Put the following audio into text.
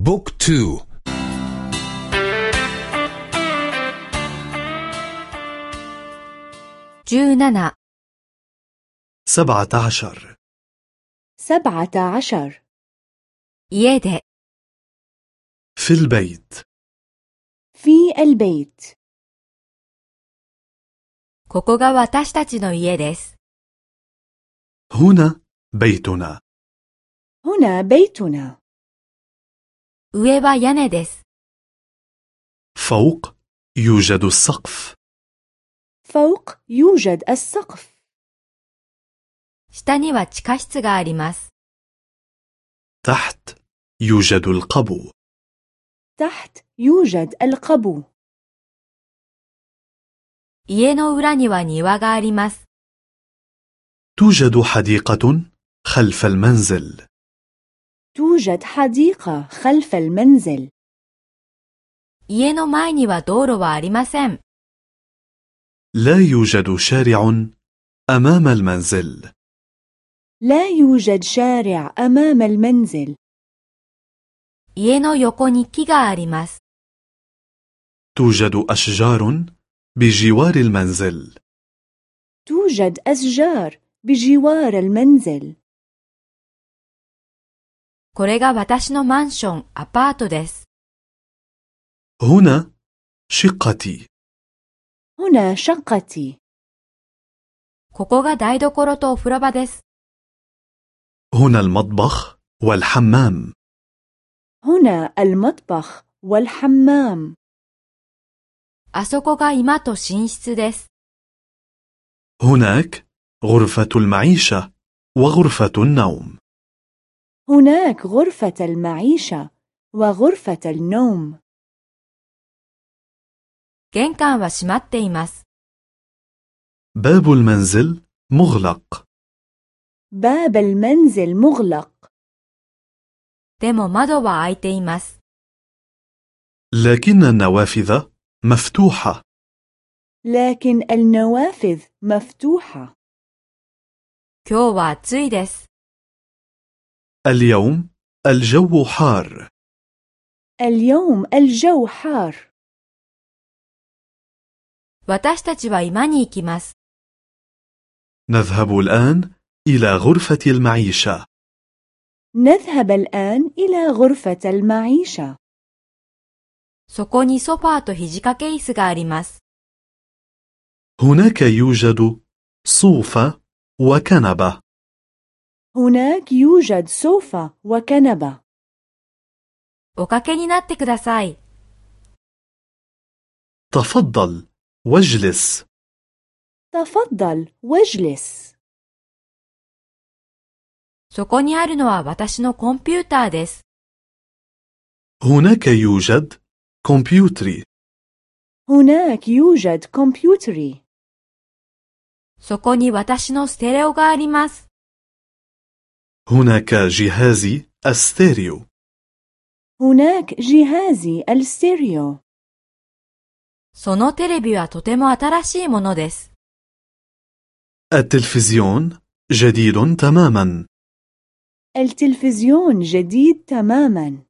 بوك تو جونانا سبعة عشر سبعة عشر 家で في البيت في البيت ここが私たちの家です。 هنا بيتنا هنا بيتنا 上は屋根です。 فوق يوجد السقف فوق يوجد السقف 下には地下室があります。 تحت يوجد القبو تحت يوجد القبو 家の裏には庭があります。 توجد حديقة خلف المنزل توجد حديقة خلف المنزل 家の前には道路はありません。 لا يوجد شارع أمام المنزل لا يوجد شارع أمام المنزل 家の横に木があります。 توجد أشجار بجوار المنزل توجد أشجار بجوار المنزل これが私のマンション、アパートです。 هنا شقتي هنا شقتي ここが台所とお風呂場です。 هنا المطبخ والحمام هنا المطبخ والحمام あそこが居間と寝室です。 هناك غرفة المعيشة وغرفة النوم هناك غرفة المعيشة وغرفة النوم 玄関は閉まっています。 باب المنزل مغلق باب المنزل مغلق でも窓は開いています。 لكن النوافذ مفتوحة لكن النوافذ مفتوحة 今日は暑いです。 اليوم الجو حار اليوم الجو حار 私たちは居間に行きます。 نذهب الآن إلى غرفة المعيشة نذهب الآن إلى غرفة المعيشة そこにソファーと肘掛け椅子があります。 هناك يوجد صوفة وكنبة هناك يوجد سوفا وكنبة おかけになってください。 تفضل واجلس تفضل واجلس そこにあるのは私のコンピューターです。 هناك يوجد كمبيوتري هناك يوجد كمبيوتري そこに私のステレオがあります。 هناك جهازي الستيريو هناك جهازي الستيريو そのテレビはとても新しいものです。 التلفزيون جديد تماما التلفزيون جديد تماما